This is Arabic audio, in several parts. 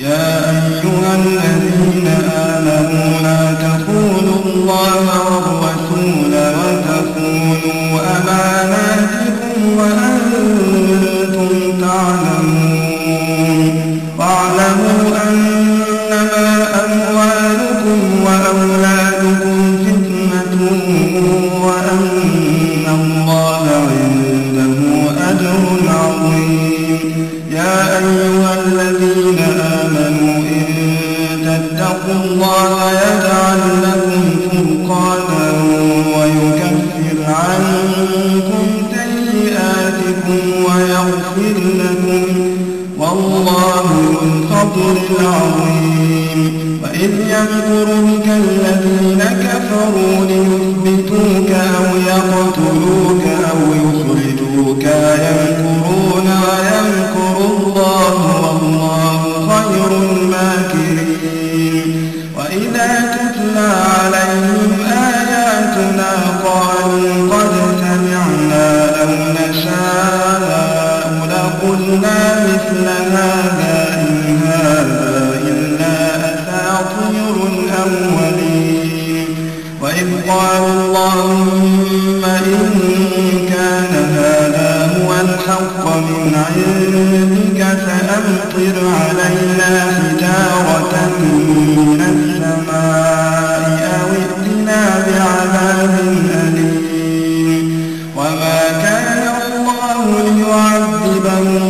يا أيها الذين آمنوا العظيم. وإذ يمكر بك الذين كفروا ليثبتوك أو يقتلوك هذا إلا أساطير الأولين وإذ قالوا اللهم إن كان هذا هو الحق من عندك فأمطر علينا حجارة من السماء أو ائتنا بعذاب أليم وما كان الله ليعذبهم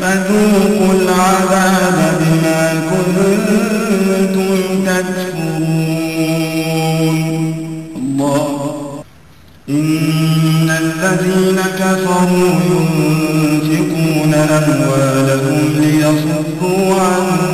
فذوقوا العذاب بما كنتم تكفرون. الله. إن الذين كفروا ينفقون أموالهم ليصدوا عن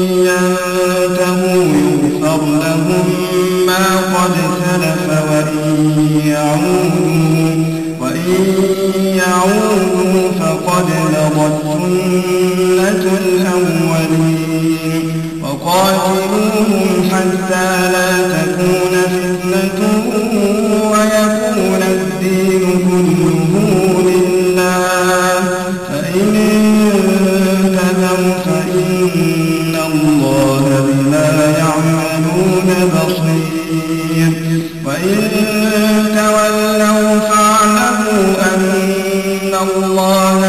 لهم ما قد سلف وإن يعودوا وإن يعودوا فقد مضت سنة الأولين وقاتلوهم حتى لا تكون فتنة تولوا فاعلموا أن الله